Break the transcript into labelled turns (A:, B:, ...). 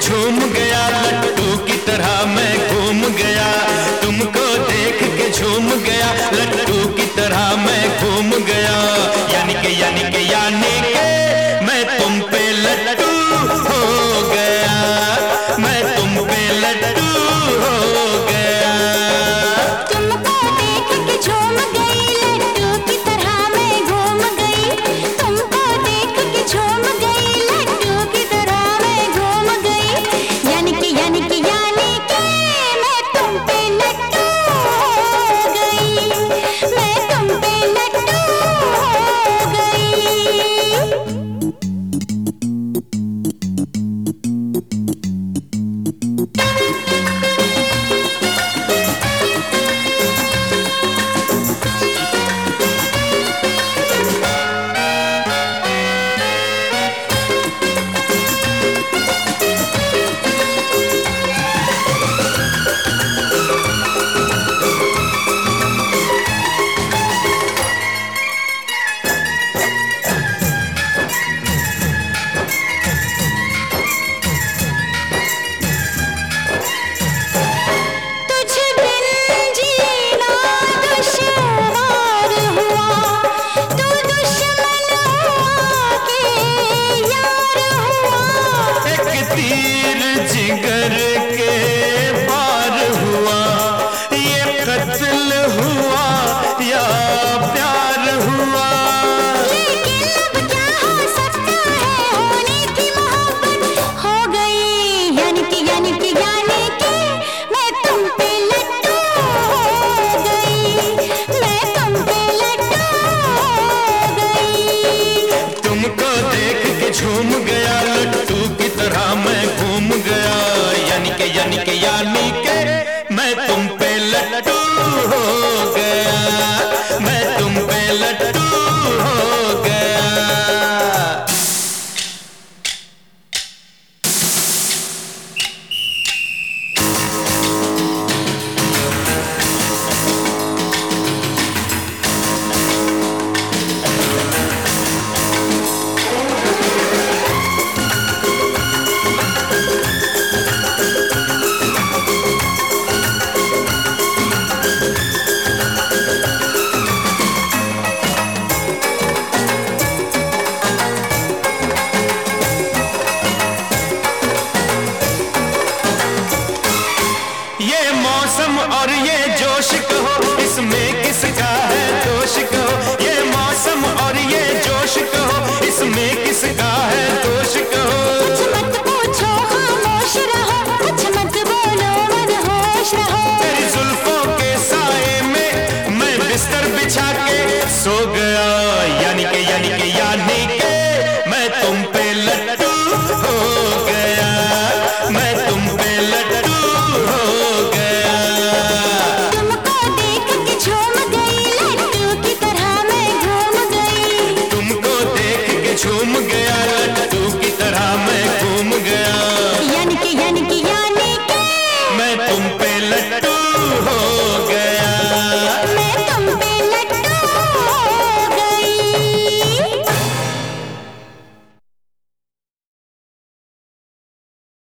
A: झूम गया, लट्टू की तरह मैं घूम गया। तुमको देख के झूम गया, लट्टू की तरह मैं घूम गया। यानी के यानी के यानी के, मैं तुम पे लट्टू हो गया। मैं तुम पे लट्टू
B: पीर जिगर और ये जोश कहो इसमें किसका है
A: दोष कहो ये मौसम और ये जोश
B: कहो इसमें किसका है दोष कहो कुछ कुछ मत जुल्फों के में मैं
A: बिस्तर बिछा के सो गया। यानी के यानी के यानी